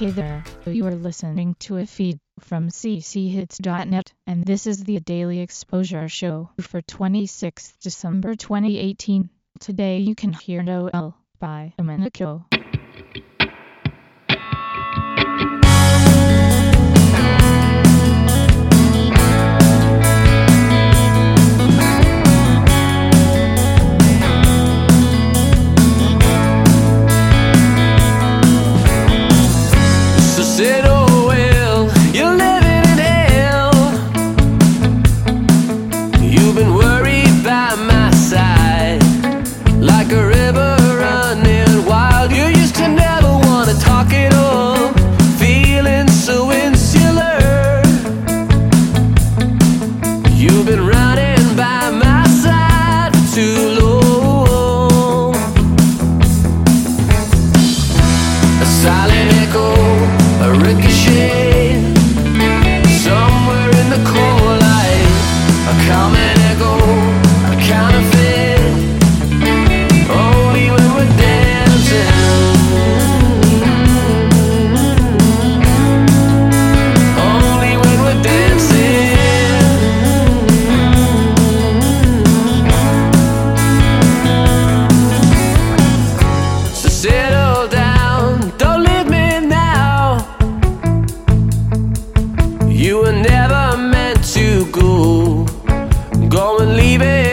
Hey there, you are listening to a feed from cchits.net, and this is the Daily Exposure Show for 26 December 2018. Today you can hear Noel by Domenico. Silent echo, a ricochet, somewhere in the cold Go and leave it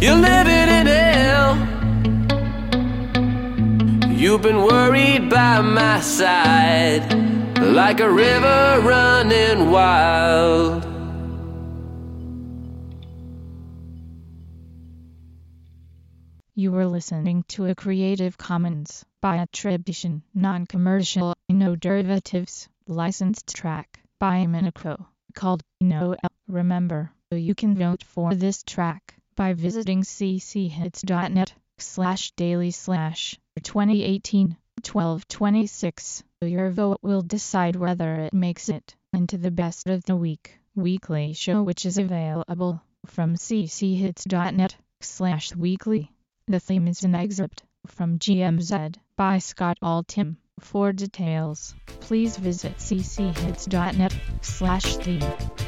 you're living in hell. You've been worried by my side, like a river running wild. You were listening to a Creative Commons by attribution, non-commercial, no derivatives, licensed track by Minico called Noel. Remember, you can vote for this track by visiting cchits.net slash daily slash 2018 1226. Your vote will decide whether it makes it into the best of the week weekly show which is available from cchits.net slash weekly. The theme is an excerpt from GMZ by Scott Altham. For details, please visit cchits.net slash theme.